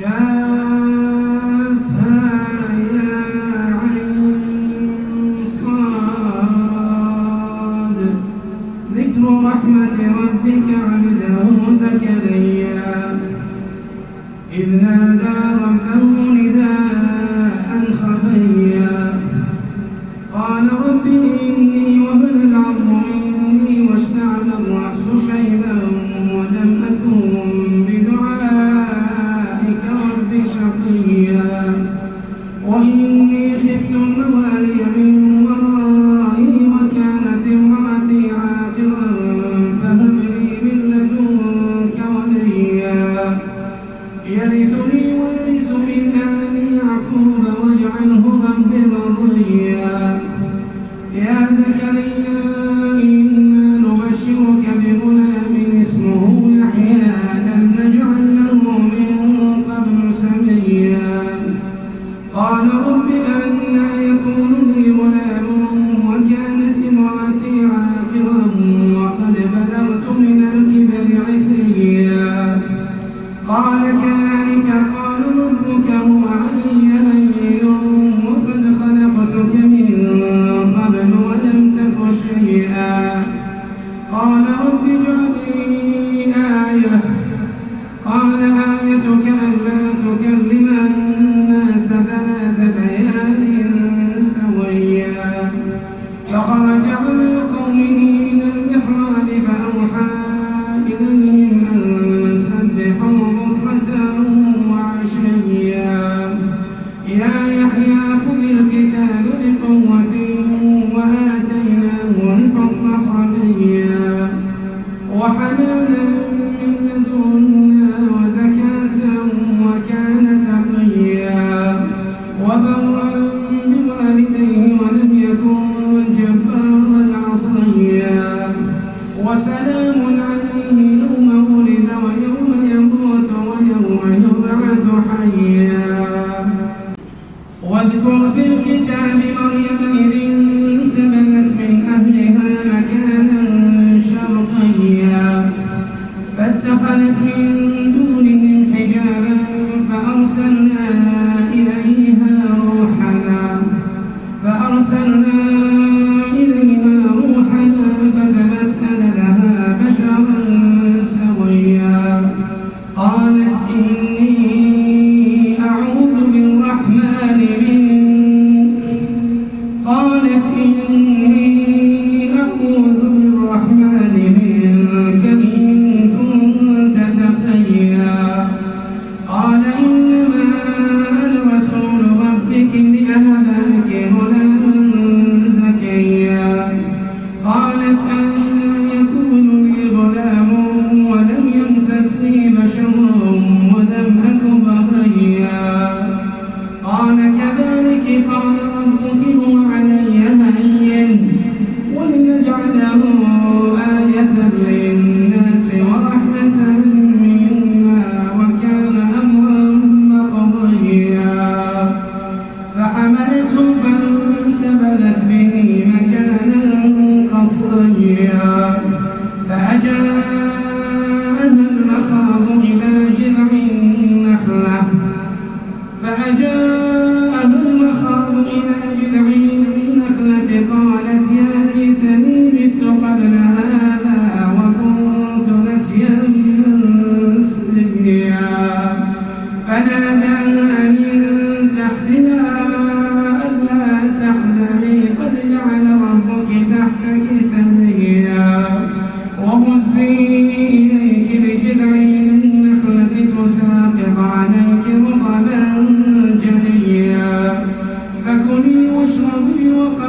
Yeah. فأتت به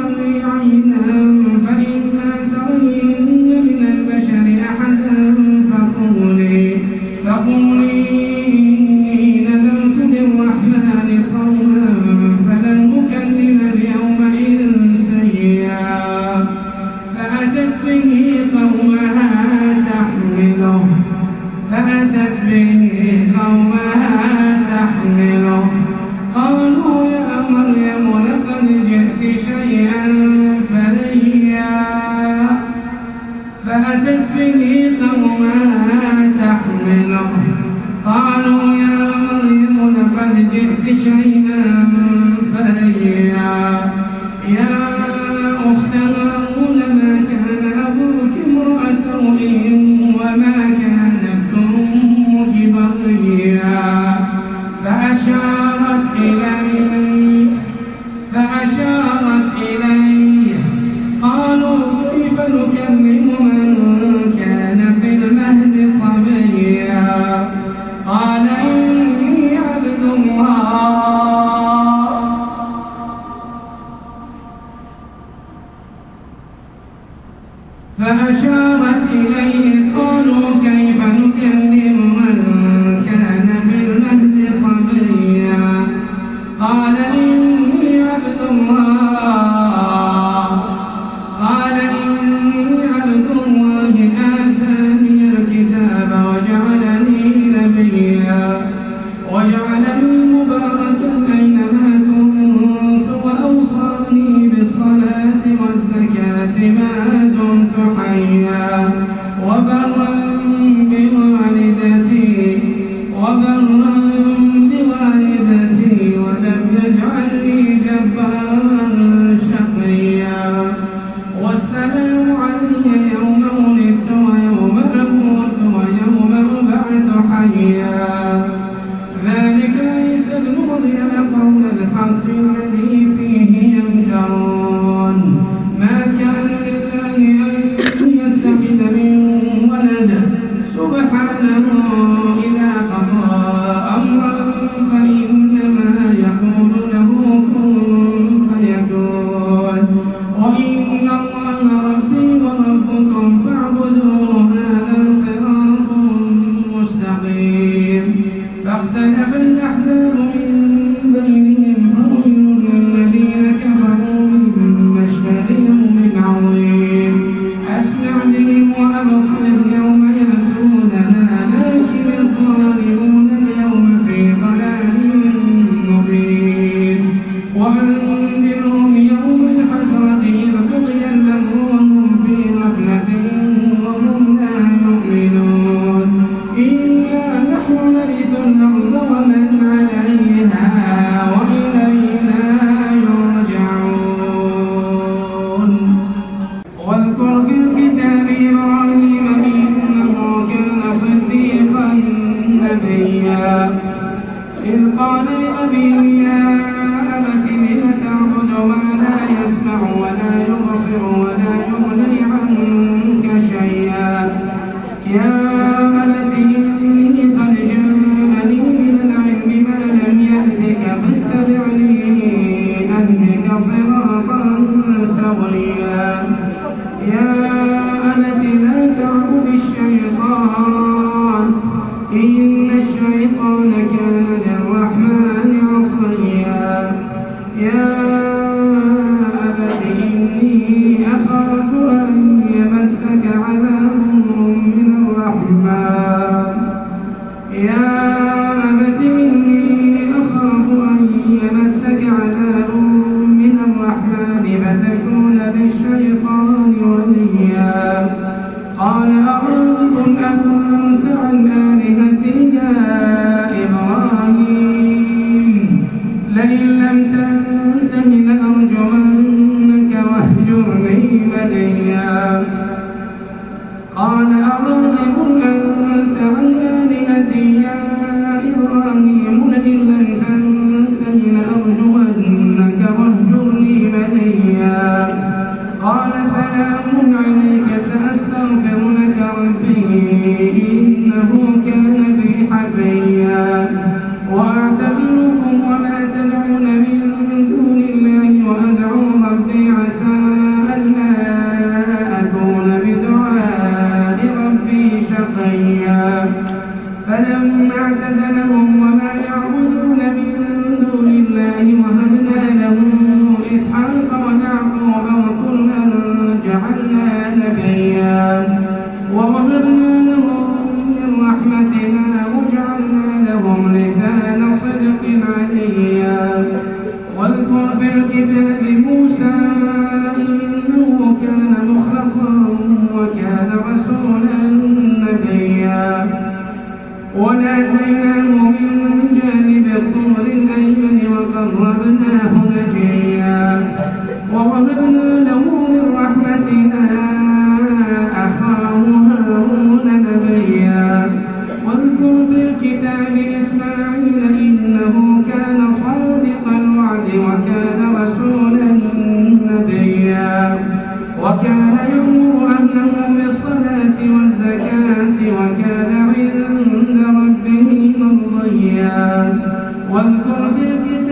Amen. Raja حيا واذكر في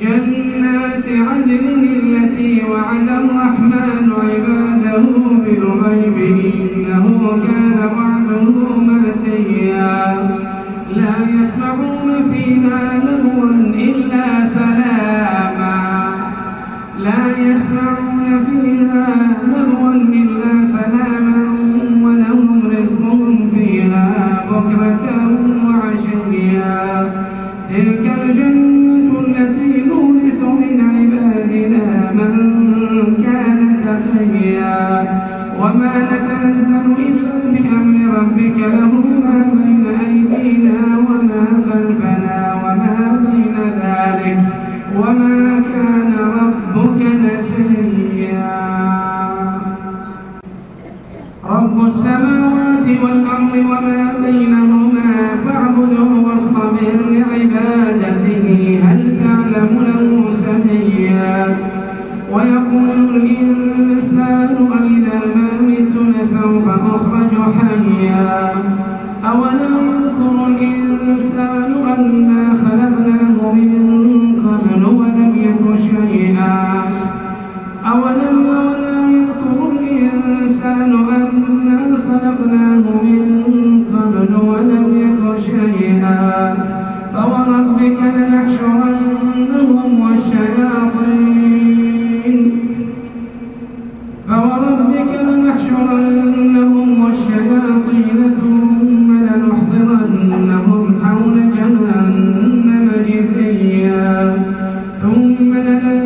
جنات عدن التي وعد الرحمن عباده بالغيب إنه كان وعده ماتيا لا يسمعون فيها لغوا إلا سلاما. لا يسمعون فيها لغوا إلا وما نتنزل إلا بأمر ربك له ما يخرج حيا أولا يذكر الإنسان أنا خلقناه من قبل ولم يك شيئا أولم أولا يذكر الإنسان أنا خلقناه من قبل ولم يك شيئا فوربك لنحشرنهم والشياطين ثم لننظر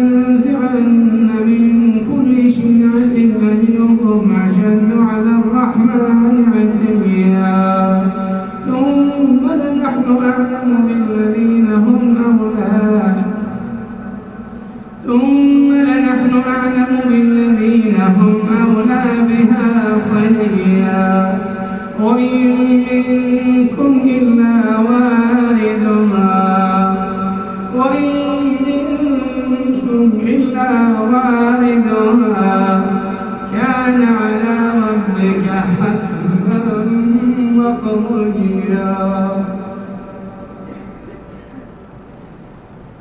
ملجيا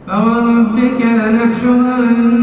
فوربك لنحشرن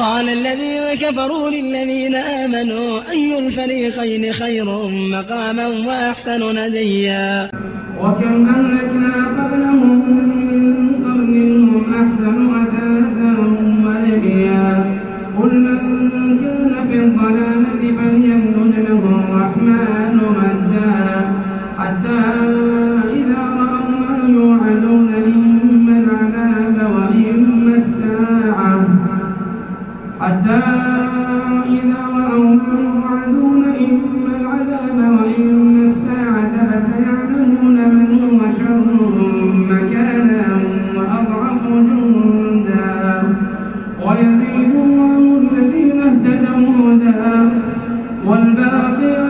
قال الذين كفروا للذين آمنوا أي الفريقين خير مقاما وأحسن نديا؟ وكم أهلكنا قبلهم والباقيات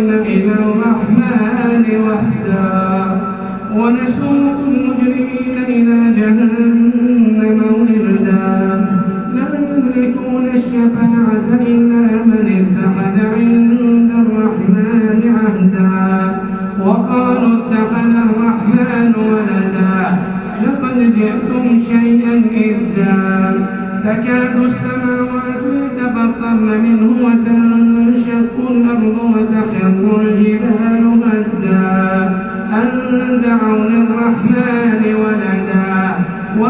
إلى الرحمن وفدا ونسوق المجرمين إلى جهنم.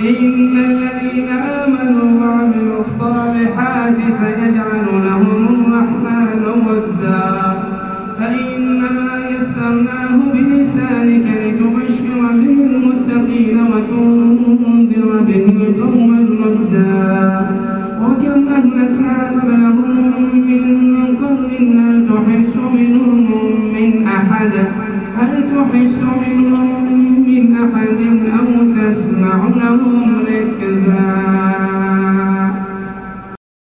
إن الذين آمنوا وعملوا الصالحات سيجعل